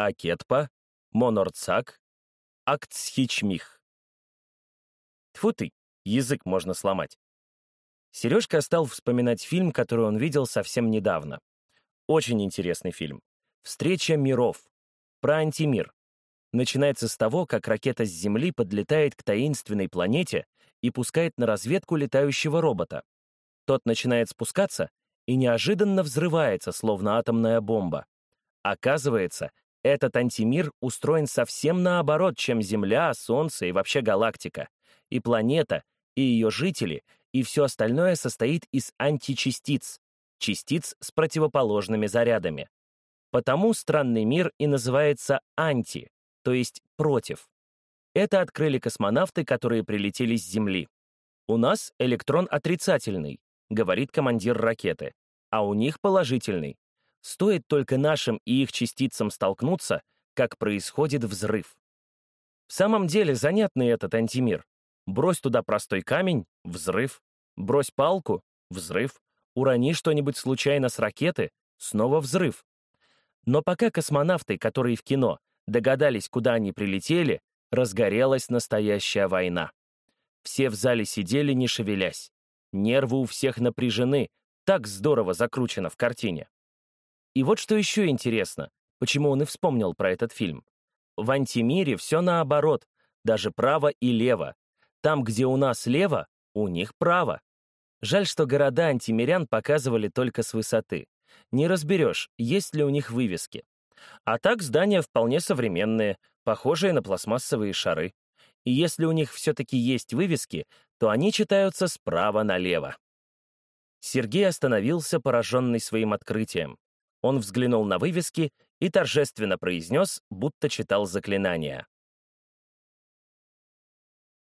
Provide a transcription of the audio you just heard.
Акетпа, Монорцак, Актсхичмих. Тьфу ты, язык можно сломать. Сережка стал вспоминать фильм, который он видел совсем недавно. Очень интересный фильм. «Встреча миров». Про антимир. Начинается с того, как ракета с Земли подлетает к таинственной планете и пускает на разведку летающего робота. Тот начинает спускаться и неожиданно взрывается, словно атомная бомба. Оказывается, этот антимир устроен совсем наоборот, чем Земля, Солнце и вообще галактика. И планета, и ее жители, и все остальное состоит из античастиц, частиц с противоположными зарядами. Потому странный мир и называется анти, то есть против. Это открыли космонавты, которые прилетели с Земли. У нас электрон отрицательный, говорит командир ракеты, а у них положительный. Стоит только нашим и их частицам столкнуться, как происходит взрыв. В самом деле занятный этот антимир. Брось туда простой камень — взрыв. Брось палку — взрыв. Урони что-нибудь случайно с ракеты — снова взрыв. Но пока космонавты, которые в кино, догадались, куда они прилетели, разгорелась настоящая война. Все в зале сидели, не шевелясь. Нервы у всех напряжены, так здорово закручено в картине. И вот что еще интересно, почему он и вспомнил про этот фильм. В антимире все наоборот, даже право и лево. Там, где у нас лево, у них право. Жаль, что города антимирян показывали только с высоты. Не разберешь, есть ли у них вывески. А так здания вполне современные, похожие на пластмассовые шары. И если у них все-таки есть вывески, то они читаются справа налево. Сергей остановился, пораженный своим открытием. Он взглянул на вывески и торжественно произнес, будто читал заклинание.